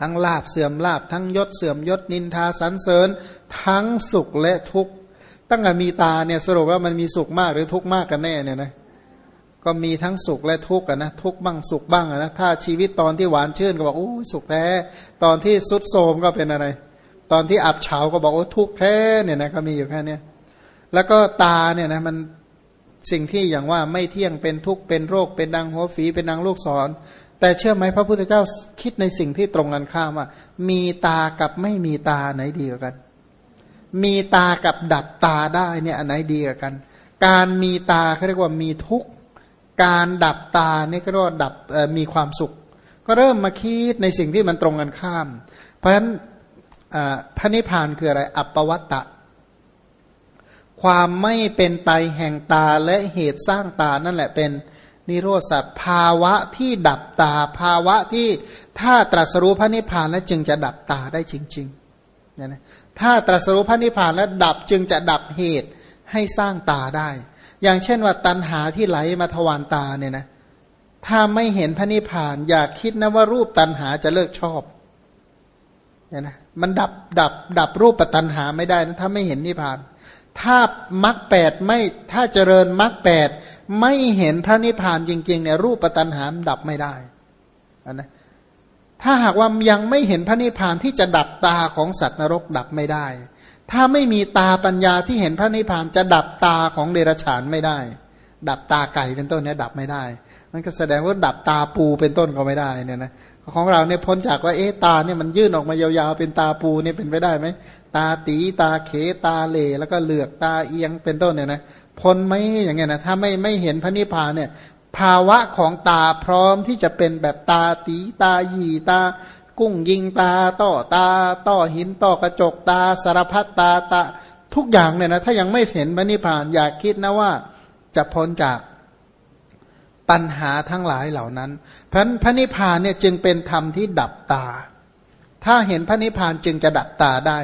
ทั้งลาบเสื่อมลาบทั้งยศเสื่อมยศนินทาสรรเสริญ ทั้งสุขและทุกข์ตั้งแต่มีตาเนี่ยสรุปว่ามันมีสุขมากหรือทุกข์มากกันแน่เนี่ยนะก็มีทั้งสุขและทุกข์นะทุกข์บ้างสุขบ้างนะถ้าชีวิตตอนที่หวานชื่นก็บอกโอ้สุขแท้ ตอนที่สุดโทมก็เป็นอะไร ตอนที่อับเฉาก็บอกโอ้ทุกข์แท้เนี่ยนะก็มีอยู่แค่นี้แล้วก็ตาเนี่ยนะมันสิ่งที่อย่างว่าไม่เที่ยงเป็นทุกข์เป็นโรคเป็นดังหัวฝีเป็นดังลูกศร แต่เชื่อไหมพระพุทธเจ้าคิดในสิ่งที่ตรงกันข้ามว่า มีตากับไม่มีตาไหนดีกว่ากัน มีตากับดับตาได้เนี่ยอันไหนดีกว่ากัน การมีตาเขาเรียกว่ามีทุกข์การดับตาเนี่ยก็เรียกว่าดับมีความสุข ก็เริ่มมาคิดในสิ่งที่มันตรงกันข้าม เพราะฉะนั้นพระนิพพานคืออะไร อัปปวัตตะ ความไม่เป็นไปแห่งตาและเหตุสร้างตานั่นแหละเป็น นิโรธสัตว์ภาวะที่ดับตา ภาวะที่ถ้าตรัสรู้พระนิพพานแล้วจึงจะดับตาได้จริงๆเนี่ยนะถ้าตรัสรู้พระนิพพานแล้วดับจึงจะดับเหตุให้สร้างตาได้ อย่างเช่นว่าตัณหาที่ไหลมาทวารตาเนี่ยนะถ้าไม่เห็นพระนิพพานอยากคิดนะว่ารูปตัณหาจะเลิกชอบเนี่ยนะมันดับดับดับรูปปัตัณหาไม่ได้นะถ้าไม่เห็นนิพพาน ถ้ามรรคแปดไม่ถ้าเจริญมรรคแปด ไม่เห็นพระนิพพานจริงๆเนี่ยรูปปัตันหามดับไม่ได้นะถ้าหากว่ายังไม่เห็นพระนิพพานที่จะดับตาของสัตว์นรกดับไม่ได้ ถ้าไม่มีตาปัญญาที่เห็นพระนิพพานจะดับตาของเดรัจฉานไม่ได้ ดับตาไก่เป็นต้นเนี่ยดับไม่ได้มันก็แสดงว่าดับตาปูเป็นต้นก็ไม่ได้เนี่ยนะของเราเนี่ยพ้นจากว่าเอ๊ตาเนี่ยมันยื่นออกมายาวๆเป็นตาปูเนี่ยเป็นไปได้ไหมตาตีตาเขตาเลแล้วก็เหลือกตาเอียงเป็นต้นเนี่ยนะ พ้นไหมอย่างเงี้ยนะถ้าไม่ไม่เห็นพระนิพพานเนี่ย ภาวะของตาพร้อมที่จะเป็นแบบตาตีตาหยีตา กุ้งยิงตาต่อตาต่อหินต่อกระจกตาสารพัดตาตาทุกอย่างเนี่ยนะถ้ายังไม่เห็นพระนิพพานอยากคิดนะว่าจะพ้นจากปัญหาทั้งหลายเหล่านั้นเพราะพระนิพพานเนี่ยจึงเป็นธรรมที่ดับตา ถ้าเห็นพระนิพพานจึงจะดับตาได้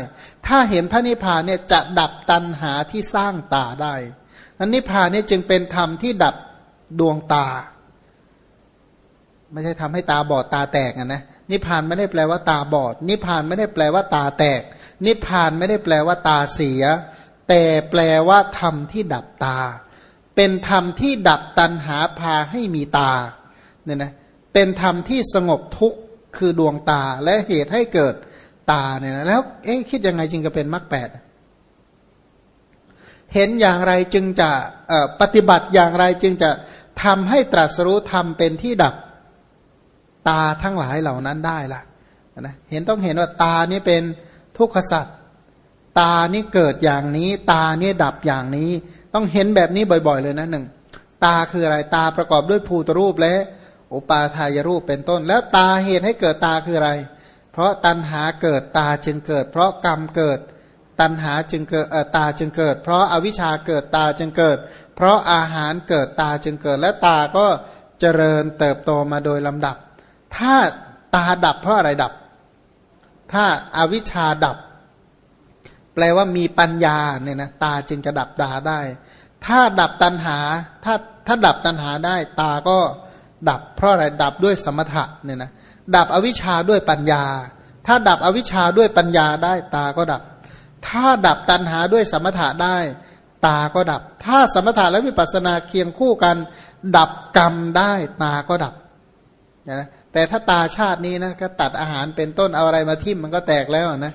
ถ้าเห็นพระนิพพานเนี่ยจะดับตัณหาที่สร้างตาได้ อันนิพพานนี่จึงเป็นธรรมที่ดับดวงตา ไม่ใช่ทำให้ตาบอดตาแตกนะนิพพานไม่ได้แปลว่าตาบอด นิพพานไม่ได้แปลว่าตาแตก นิพพานไม่ได้แปลว่าตาเสีย แต่แปลว่าธรรมที่ดับตา เป็นธรรมที่ดับตัณหาพาให้มีตาเนี่ยนะเป็นธรรมที่สงบทุกข์คือดวงตาและเหตุให้เกิดตาเนี่ยนะแล้วเอ๊ะคิดยังไงจึงจะเป็นมรรคแปด เห็นอย่างไรจึงจะปฏิบัติอย่างไรจึงจะทำให้ตรัสรู้ธรรมเป็นที่ดับตาทั้งหลายเหล่านั้นได้ล่ะนะเห็นต้องเห็นว่าตานี่เป็นทุกขสัตว์ตานี่เกิดอย่างนี้ ตานี่ดับอย่างนี้ ต้องเห็นแบบนี้บ่อย ๆ เลยนะหนึ่งตาคืออะไรตาประกอบด้วยภูตรูปและอุปาทายรูปเป็นต้น แล้วตาเหตุให้เกิดตาคืออะไร เพราะตัณหาเกิดตาจึงเกิด เพราะกรรมเกิด ตัณหาจึงเกิดตาจึงเกิด เพราะอาวิชชาเกิดตาจึงเกิด เพราะอาหารเกิดตาจึงเกิด และตาก็เจริญเติบโตมาโดยลำดับ ถ้าตาดับเพราะอะไรดับ ถ้าอาวิชชาดับ แปลว่ามีปัญญาเนี่ยนะตาจึงจะดับตาได้ ถ้าดับตัณหาถ้าถ้าดับตัณหาได้ตาก็ดับ เพราะอะไรดับด้วยสมถะเนี่ยนะดับอวิชชาด้วยปัญญา ถ้าดับอวิชชาด้วยปัญญาได้ตาก็ดับ ถ้าดับตัณหาด้วยสมถะได้ ตาก็ดับ ถ้าสมถะและวิปัสสนาเคียงคู่กัน ดับกรรมได้ตาก็ดับนะแต่ถ้าตาชาตินี้นะก็ตัดอาหารเป็นต้นเอาอะไรมาทิ่มมันก็แตกแล้วนะ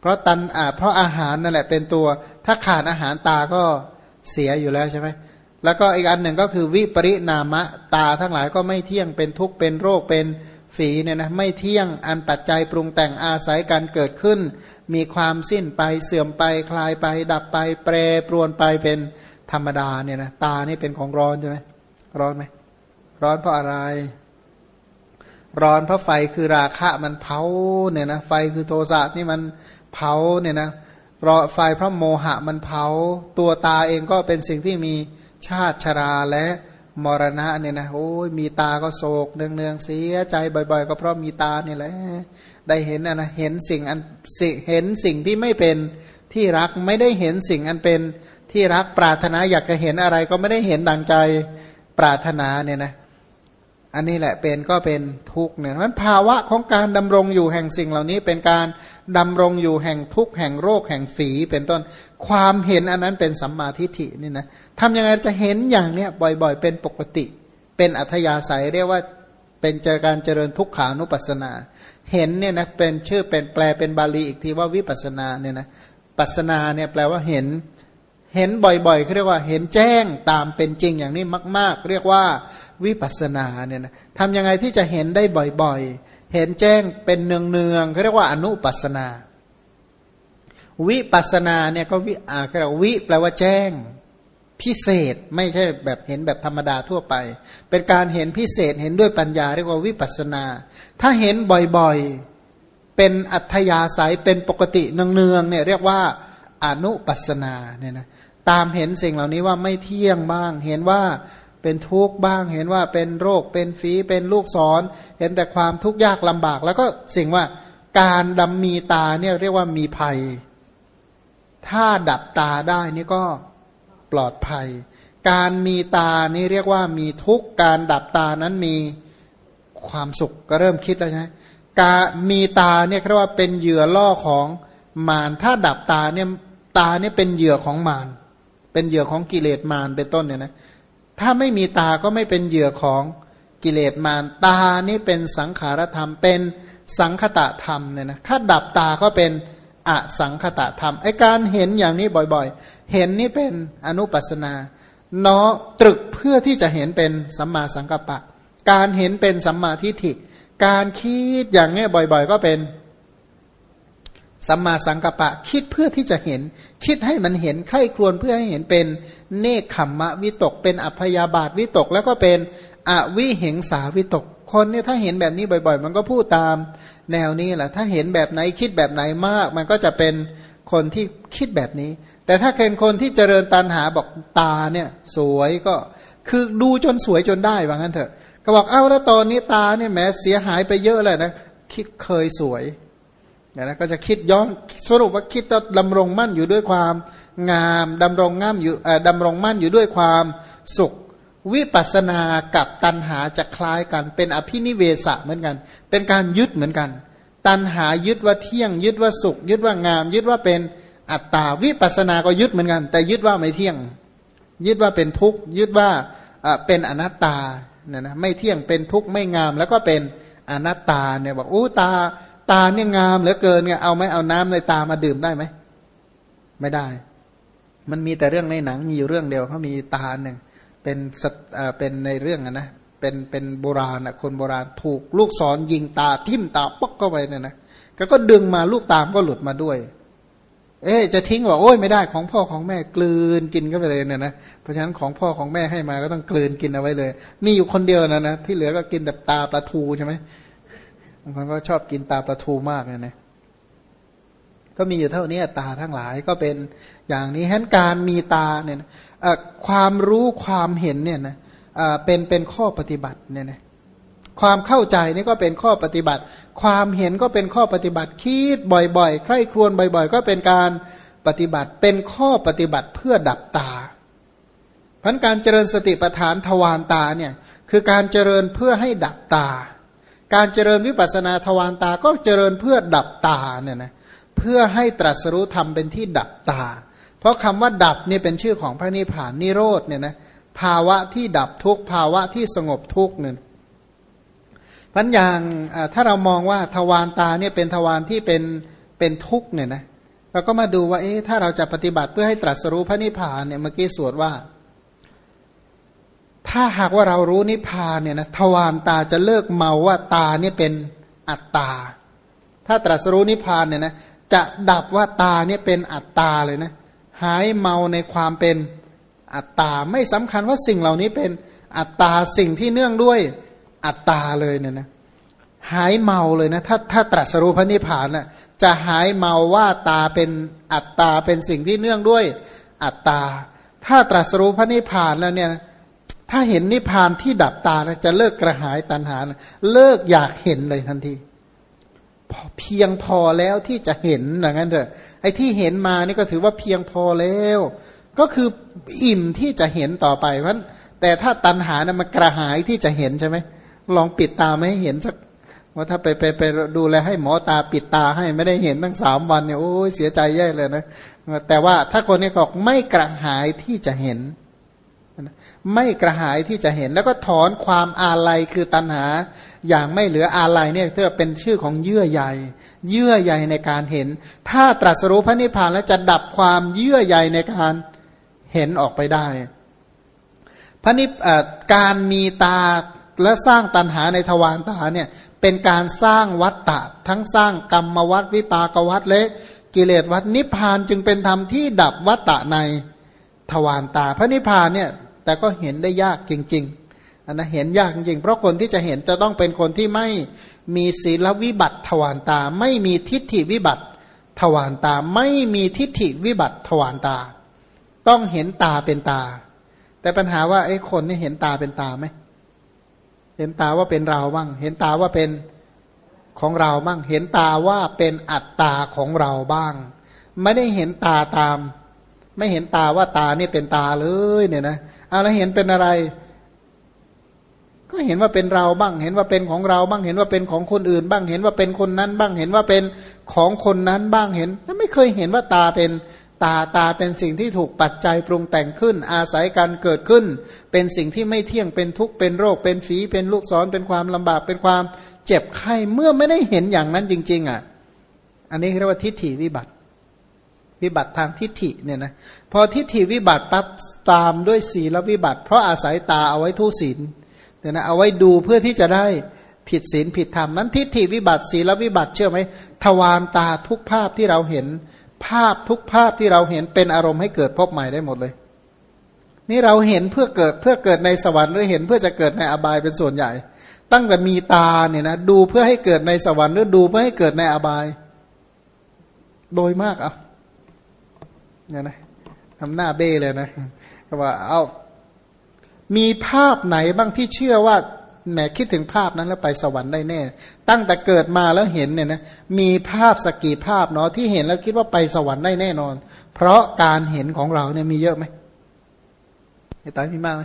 เพราะตันอ่าเพราะอาหารนั่นแหละเป็นตัว ถ้าขาดอาหารตาก็เสียอยู่แล้วใช่ไหมแล้วก็อีกอันหนึ่งก็คือวิปริณามะตาทั้งหลายก็ไม่เที่ยงเป็นทุกข์เป็นโรคเป็นฝีเนี่ยนะไม่เที่ยงอันปัจจัยปรุงแต่งอาศัยการเกิดขึ้น มีความสิ้นไปเสื่อมไปคลายไป ดับไป แปรปรวนไปเป็นธรรมดาเนี่ยนะตานี่เป็นของร้อนใช่ไหมร้อนไหมร้อนเพราะอะไร ร้อนเพราะไฟคือราคะมันเผาเนี่ยนะไฟคือโทสะนี่มันเผาเนี่ยนะรอไฟเพราะโมหะมันเผา ตัวตาเองก็เป็นสิ่งที่มีชาติชราและมรณะเนี่ยนะโอ้ยมีตาก็โศกเนืองๆเสียใจบ่อย ๆ ก็เพราะมีตาเนี่ยแหละ ได้เห็นนะนะเห็นสิ่งอันสิเห็นสิ่งที่ไม่เป็นที่รักไม่ได้เห็นสิ่งอันเป็นที่รักปรารถนาอยากจะเห็นอะไรก็ไม่ได้เห็นดังใจปรารถนาเนี่ยนะอันนี้แหละเป็นก็เป็นทุกข์เนี่ยมันภาวะของการดำรงอยู่แห่งสิ่งเหล่านี้เป็นการดำรงอยู่แห่งทุกข์แห่งโรคแห่งฝีเป็นต้นความเห็นอันนั้นเป็นสัมมาทิฏฐินี่นะทำยังไงจะเห็นอย่างเนี้ยบ่อยๆ เป็นปกติ เป็นอัธยาศัยเรียกว่าเป็นเจอการเจริญทุกขานุปัสสนา เห็นเนี่ยนะเป็นชื่อเป็นแปลเป็นบาลีอีกทีว่าวิปัสนาเนี่ยนะปัสนาเนี่ยแปลว่าเห็น เห็นบ่อยๆเขาเรียกว่าเห็นแจ้งตามเป็นจริงอย่างนี้มาก ๆ เรียกว่าวิปัสนาเนี่ยนะทำยังไงที่จะเห็นได้บ่อยๆ เห็นแจ้งเป็นเนืองๆเขาเรียกว่าอนุปัสนา วิปัสนาเนี่ยก็วิอ่าเรียกวิแปลว่าแจ้ง พิเศษไม่ใช่แบบเห็นแบบธรรมดาทั่วไป เป็นการเห็นพิเศษเห็นด้วยปัญญาเรียกว่าวิปัสนา ถ้าเห็นบ่อยๆ เป็นอัธยาศัยเป็นปกติเนืองๆเนี่ยเรียกว่าอนุปัสนาเนี่ยนะตามเห็นสิ่งเหล่านี้ว่าไม่เที่ยงบ้าง เห็นว่าเป็นทุกข์บ้าง เห็นว่าเป็นโรคเป็นฝีเป็นลูกศร เห็นแต่ความทุกข์ยากลำบาก แล้วก็สิ่งว่าการดำมีตาเนี่ยเรียกว่ามีภัย ถ้าดับตาได้นี่ก็ ปลอดภัย การมีตานี่เรียกว่ามีทุกการดับตานั้นมีความสุขก็เริ่มคิดแล้วใช่ไหมการมีตาเนี่ยเรียกว่าเป็นเหยื่อล่อของมารถ้าดับตาเนี่ยตาเนี่ยเป็นเหยื่อของมารเป็นเหยื่อของกิเลสมารเป็นต้นเนี่ยนะถ้าไม่มีตาก็ไม่เป็นเหยื่อของกิเลสมารตานี่เป็นสังขารธรรมเป็นสังคตะธรรมเนี่ยนะถ้าดับตาก็เป็น อสังคตะธรรมไอการเห็นอย่างนี้บ่อยๆ เห็นนี่เป็นอนุปัสนาเนาะตรึกเพื่อที่จะเห็นเป็นสัมมาสังกัปปะ การเห็นเป็นสัมมาทิฏฐิ การคิดอย่างนี้บ่อยๆ ก็เป็นสัมมาสังกัปปะคิดเพื่อที่จะเห็น คิดให้มันเห็นใคร่ครวญเพื่อให้เห็นเป็นเนคขมมะวิตกเป็นอัพยาบาทวิตกแล้วก็เป็น อวิเหงสาวิตก คนเนี่ยถ้าเห็นแบบนี้บ่อยๆ มันก็พูดตามแนวนี้แหละ ถ้าเห็นแบบไหนคิดแบบไหนมาก มันก็จะเป็นคนที่คิดแบบนี้ แต่ถ้าเป็นคนที่เจริญตันหาบอกตาเนี่ยสวยก็คือดูจนสวยจนได้ว่างั้นเถอะ ก็บอกเอ้าแล้วตอนนี้ตาเนี่ยแม้เสียหายไปเยอะเลยนะคิดเคยสวยเนี่ยนะก็จะคิดย้อนสรุปว่าคิดว่าดำรงมั่นอยู่ด้วยความงามดำรงง่ามอยู่ดำรงมั่นอยู่ด้วยความสุข วิปัสสนากับตัณหาจะคล้ายกัน เป็นอภินิเวสเหมือนกัน เป็นการยึดเหมือนกัน ตัณหายึดว่าเที่ยง ยึดว่าสุข ยึดว่างาม ยึดว่าเป็นอัตตาวิปัสสนาก็ยึดเหมือนกัน แต่ยึดว่าไม่เที่ยง ยึดว่าเป็นทุกข์ยึดว่าเป็นอนัตตาเนี่ยนะไม่เที่ยงเป็นทุกข์ไม่งาม แล้วก็เป็นอนัตตาเนี่ยบอกโอ้ตาตาเนี่ยงามเหลือเกินเนี่ยเอาไหมเอาน้ำในตามาดื่มได้ไหมไม่ได้ มันมีแต่เรื่องในหนังมีอยู่เรื่องเดียวเขามีตาหนึ่ง เป็นสัตเป็นในเรื่องนะเป็นเป็นโบราณนะคนโบราณถูกลูกศรยิงตาทิ่มตาปอกเข้าไปเนี่ยนะก็ก็ดึงมาลูกตามก็หลุดมาด้วย เอ๊จะทิ้งว่าโอ้ยไม่ได้ของพ่อของแม่กลืนกินก็ไปเลยเนี่ยนะเพราะฉะนั้นของพ่อของแม่ให้มาก็ต้องกลืนกินเอาไว้เลย มีอยู่คนเดียวนะนะที่เหลือก็กินแต่ตาปลาทูใช่ไหมบางคนก็ชอบกินตาปลาทูมากเนี่ยนะ ก็มีอยู่เท่านี้ตาทั้งหลายก็เป็นอย่างนี้ฉะนั้นการมีตาเนี่ยความรู้ความเห็นเนี่ยนะเป็นเป็นข้อปฏิบัติเนี่ยนะความเข้าใจนี่ก็เป็นข้อปฏิบัติ ความเห็นก็เป็นข้อปฏิบัติคิดบ่อยๆ ใคร่ครวญบ่อย ๆ ก็เป็นการปฏิบัติเป็นข้อปฏิบัติเพื่อดับตาพันการเจริญสติปัฏฐานทวารตาเนี่ยคือการเจริญเพื่อให้ดับตา การเจริญวิปัสนาทวารตาก็เจริญเพื่อดับตาเนี่ยนะเเพื่อให้ตรัสรู้ธรรมเป็นที่ดับตา เพราะคำว่าดับนี่เป็นชื่อของพระนิพพานนิโรธเนี่ยนะภาวะที่ดับทุกภาวะที่สงบทุกเนี่ยพันอย่างถ้าเรามองว่าทวารตาเนี่ยเป็นทวารที่เป็นเป็นทุกเนี่ยนะเราก็มาดูว่าเอ๊ะถ้าเราจะปฏิบัติเพื่อให้ตรัสรู้พระนิพพานเนี่ยเมื่อกี้สวดว่า ถ้าหากว่าเรารู้นิพพานเนี่ยนะทวารตาจะเลิกเมาว่าตาเนี่ยเป็นอัตตา ถ้าตรัสรู้นิพพานเนี่ยนะ จะดับว่าตาเนี่ยเป็นอัตตาเลยนะ หายเมาในความเป็นอัตตา ไม่สำคัญว่าสิ่งเหล่านี้เป็นอัตตาสิ่งที่เนื่องด้วยอัตตาเลยเนี่ยนะหายเมาเลยนะถ้าถ้าตรัสรู้พระนิพพานน่ะจะหายเมาว่าตาเป็นอัตตาเป็นสิ่งที่เนื่องด้วยอัตตา ถ้าตรัสรู้พระนิพพานแล้วเนี่ยถ้าเห็นนิพพานที่ดับตาแล้วจะเลิกกระหายตัณหาเลิกอยากเห็นเลยทันที เพียงพอแล้วที่จะเห็นอย่างนั้นเถอะไอ้ที่เห็นมานี่ก็ถือว่าเพียงพอแล้ว ก็คืออิ่มที่จะเห็นต่อไปเพราะแต่ถ้าตัณหานะมันกระหายที่จะเห็นใช่ไหมลองปิดตาไม่ให้เห็นสักว่าถ้าไปไปไปดูแลให้หมอตาปิดตาให้ไม่ได้เห็นตั้งสามวันเนี่ยโอ้ยเสียใจแย่เลยนะแต่ว่าถ้าคนนี้บอกไม่กระหายที่จะเห็น ไม่กระหายที่จะเห็นแล้วก็ถอนความอาลัยคือตัณหา อย่างไม่เหลืออาลัยเนี่ยเพื่อเป็นชื่อของเยื่อใยเยื่อใยในการเห็น ถ้าตรัสรู้พระนิพพานแล้วจะดับความเยื่อใยในการเห็นออกไปได้พระนิพการมีตาและสร้างตัณหาในทวารตาเนี่ยเป็นการสร้างวัตตะทั้งสร้างกรรมวัตวิปากวัตและกิเลสวัตนิพพานจึงเป็นธรรมที่ดับวัตตะในทวารตา พระนิพพานเนี่ย แต่ก็เห็นได้ยากจริงๆอันนะเห็นยากจริงเพราะคนที่จะเห็นจะต้องเป็นคนที่ไม่มีศีลวิบัติทวารตา ไม่มีทิฏฐิวิบัติทวารตา ไม่มีทิฏฐิวิบัติทวารตา ต้องเห็นตาเป็นตา แต่ปัญหาว่าไอ้คนนี่เห็นตาเป็นตาไหมเห็นตาว่าเป็นเราบ้าง เห็นตาว่าเป็นของเราบ้าง เห็นตาว่าเป็นอัตตาของเราบ้าง ไม่ได้เห็นตาตาม ไม่เห็นตาว่าตานี่เป็นตาเลยเนี่ยนะ เอาแล้วเห็นเป็นอะไร ก็เห็นว่าเป็นเราบ้าง เห็นว่าเป็นของเราบ้าง เห็นว่าเป็นของคนอื่น บ้าง เห็นว่าเป็นคนนั้น บ้าง เห็นว่าเป็นของคนนั้นบ้างเห็นไม่เคยเห็นว่าตาเป็นตาตาเป็นสิ่งที่ถูกปัจจัยปรุงแต่งขึ้น อาศัยการเกิดขึ้น เป็นสิ่งที่ไม่เที่ยงเป็นทุกข์เป็นโรค เป็นฝีเป็นลูกศรเป็นความลำบากเป็นความเจ็บไข้เมื่อไม่ได้เห็นอย่างนั้นจริง ๆ อะ อันนี้เรียกว่าทิฏฐิวิบัติ วิบัติทางทิฏฐิเนี่ยนะพอทิฏฐิวิบัติปั๊บตามด้วยศีลวิบัติ เพราะอาศัยตาเอาไว้ทุศีลเนี่ยนะเอาไว้ดูเพื่อที่จะได้ผิดศีลผิดธรรมนั้นทิฏฐิวิบัติศีลวิบัติเชื่อไหมทวารตาทุกภาพที่เราเห็น ภาพทุกภาพที่เราเห็นเป็นอารมณ์ให้เกิดพบใหม่ได้หมดเลย นี่เราเห็นเพื่อเกิดเพื่อเกิดในสวรรค์หรือเห็นเพื่อจะเกิดในอบายเป็นส่วนใหญ่ ตั้งแต่มีตาเนี่ยนะดูเพื่อให้เกิดในสวรรค์หรือดูเพื่อให้เกิดในอบาย โดยมากอะ เนี่ยนะทำหน้าเบ้เลยนะก็ว่าเอามีภาพไหนบ้างที่เชื่อว่าแหมคิดถึงภาพนั้นแล้วไปสวรรค์ได้แน่ ตั้งแต่เกิดมาแล้วเห็นเนี่ยนะมีภาพสกีภาพเนาะที่เห็นแล้วคิดว่าไปสวรรค์ได้แน่นอน เพราะการเห็นของเราเนี่ยมีเยอะไหมไอ้ตายมีมากไหม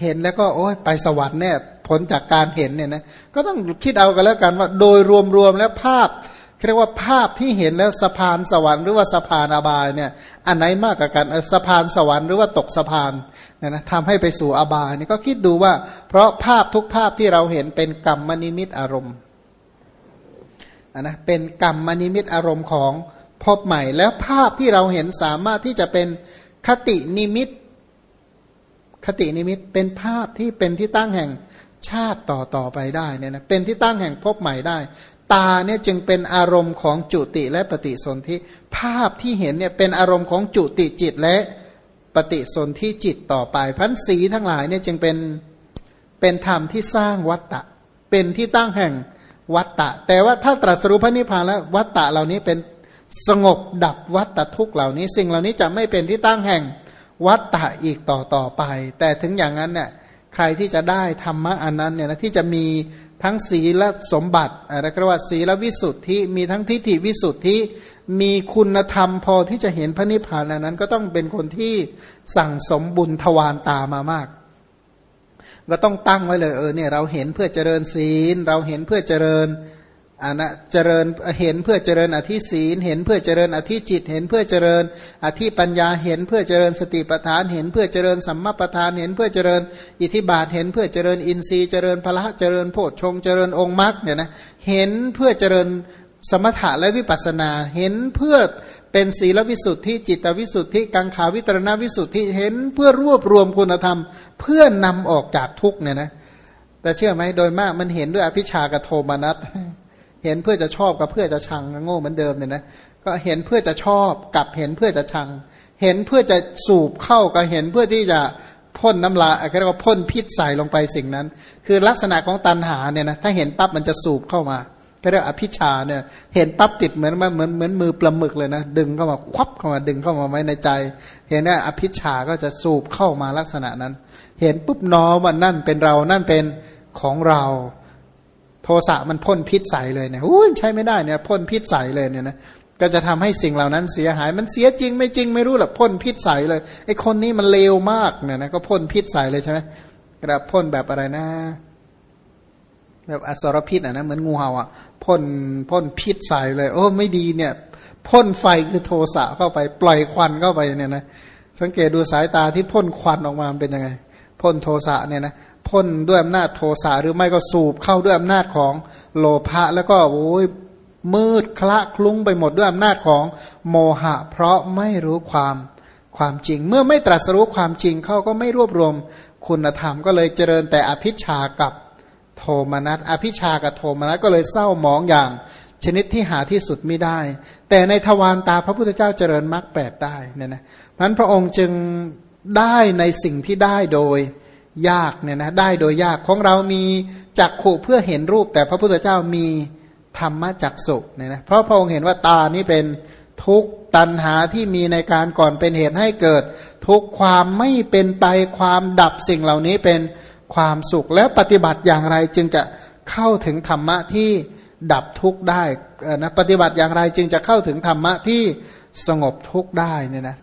เห็นแล้วก็โอ้ยไปสวรรค์เนี่ยผลจากการเห็นเนี่ยนะก็ต้องคิดเอากันแล้วกันว่า โดยรวมๆแล้วภาพ เรียกว่าภาพที่เห็นแล้วสะพานสวรรค์หรือว่าสะพานอบายเนี่ยอันไหนมากกว่ากันสะพานสวรรค์หรือว่าตกสะพานเนี่ยนะทำให้ไปสู่อบายนี่ก็คิดดูว่า เพราะภาพทุกภาพที่เราเห็นเป็นกรรมนิมิตอารมณ์นะเป็นกรรมนิมิตอารมณ์ของพบใหม่ แล้วภาพที่เราเห็นสามารถที่จะเป็นคตินิมิต คตินิมิตเป็นภาพที่เป็นที่ตั้งแห่งชาติต่อต่อไปได้เนี่ยนะเป็นที่ตั้งแห่งพบใหม่ได้ ตาเนี่ยจึงเป็นอารมณ์ของจุติและปฏิสนธิภาพที่เห็นเนี่ยเป็นอารมณ์ของจุติจิตและปฏิสนธิจิตต่อไปพันสีทั้งหลายเนี่ยจึงเป็นเป็นธรรมที่สร้างวัตตะ เป็นที่ตั้งแห่งวัตตะ แต่ว่าถ้าตรัสรู้พระนิพพานแล้ววัตตะเหล่านี้เป็นสงบดับวัตตะทุกเหล่านี้ สิ่งเหล่านี้จะไม่เป็นที่ตั้งแห่งวัตตะอีกต่อต่อไป แต่ถึงอย่างนั้นเนี่ยใครที่จะได้ธรรมะอันนั้นเนี่ยนะที่จะมี ทั้งศีลสมบัติอะไรก็ว่าศีลวิสุทธิมีทั้งทิฏฐิวิสุทธิมีคุณธรรมพอที่จะเห็นพระนิพพานนั้น ก็ต้องเป็นคนที่สั่งสมบุญทวารตามามาก ก็ต้องตั้งไว้เลยเออเนี่ยเราเห็นเพื่อเจริญศีล เราเห็นเพื่อเจริญ อันนะเจริญเห็นเพื่อเจริญอธิศีล เห็นเพื่อเจริญอธิจิต เห็นเพื่อเจริญ อธิปัญญาเห็นเพื่อเจริญสติปัฏฐาน เห็นเพื่อเจริญสัมมาปัฏฐาน เห็นเพื่อเจริญอิทิบาท เห็นเพื่อเจริญอินทรีย์เจริญพละเจริญโพชฌงเจริญองค์มรรคเนี่ยนะเห็นเพื่อเจริญสมถะและวิปัสนา เห็นเพื่อเป็นศีลวิสุทธิจิตวิสุทธิกังขาวิตรณวิสุทธิเห็นเพื่อรวบรวมคุณธรรม เพื่อนำออกจากทุกเนี่ยนะแต่เชื่อไหมโดยมากมันเห็นด้วยอภิชากโทมนัส เห็นเพื่อจะชอบกับเพื่อจะชังโง่เหมือนเดิมเนี่ยนะก็เห็นเพื่อจะชอบกับเห็นเพื่อจะชัง เห็นเพื่อจะสูบเข้ากับเห็นเพื่อที่จะพ่นน้ำลายอะไรก็พ่นพิษใส่ลงไปสิ่งนั้น คือลักษณะของตันหาเนี่ยนะถ้าเห็นปั๊บมันจะสูบเข้ามาก็เรียกอภิชาเนี่ยเห็นปั๊บติดเหมือนเหมือนเหมือนมือปลาหมึกเลยนะดึงเข้ามาควับเข้ามาดึงเข้ามาไว้ในใจ เห็นว่าอภิชาก็จะสูบเข้ามาลักษณะนั้น เห็นปุ๊บน้อมว่านั่นเป็นเรานั่นเป็นของเรา โทสะมันพ่นพิษใส่เลยเนี่ยอุ้ยใช้ไม่ได้เนี่ยพ่นพิษใส่เลยเนี่ยนะก็จะทำให้สิ่งเหล่านั้นเสียหาย มันเสียจริงไม่จริงไม่รู้หรอกพ่นพิษใส่เลยไอ้คนนี้มันเลวมากเนี่ยนะก็พ่นพิษใส่เลยใช่ไหมกระพ่นแบบอะไรนะ แบบอสรพิษอะนะเหมือนงูเห่าอะพ่นพ่นพิษใส่เลย โอ้ไม่ดีเนี่ยพ่นไฟคือโทสะเข้าไปปล่อยควันเข้าไปเนี่ยนะสังเกตดูสายตาที่พ่นควันออกมาเป็นยังไง พ่นโทสะเนี่ยนะพ่นด้วยอำนาจโทสะหรือไม่ก็สูบเข้าด้วยอำนาจของโลภะแล้วก็โอ้ยมืดคละคลุ้งไปหมดด้วยอำนาจของโมหะ เพราะไม่รู้ความความจริง เมื่อไม่ตรัสรู้ความจริงเขาก็ไม่รวบรวมคุณธรรมก็เลยเจริญแต่อภิชากับโทมนัสอภิชากับโทมนัสก็เลยเศร้าหมองอย่าง ชนิดที่หาที่สุดไม่ได้ แต่ในทวารตาพระพุทธเจ้าเจริญมรรคแปดได้เนี่ยนะนั้นพระองค์จึง ได้ในสิ่งที่ได้โดยยากเนี่ยนะได้โดยยากของเรามีจักขู่เพื่อเห็นรูป แต่พระพุทธเจ้ามีธรรมจักสุเนี่ยนะเพราะพระองค์เห็นว่าตานี้เป็นทุกตันหาที่มีในการก่อนเป็นเหตุให้เกิด ทุกความไม่เป็นไปความดับสิ่งเหล่านี้เป็นความสุขแล้วปฏิบัติอย่างไรจึงจะเข้าถึงธรรมะที่ดับทุกข์ได้นะปฏิบัติอย่างไรจึงจะเข้าถึงธรรมะที่สงบทุกข์ได้เนี่ยนะ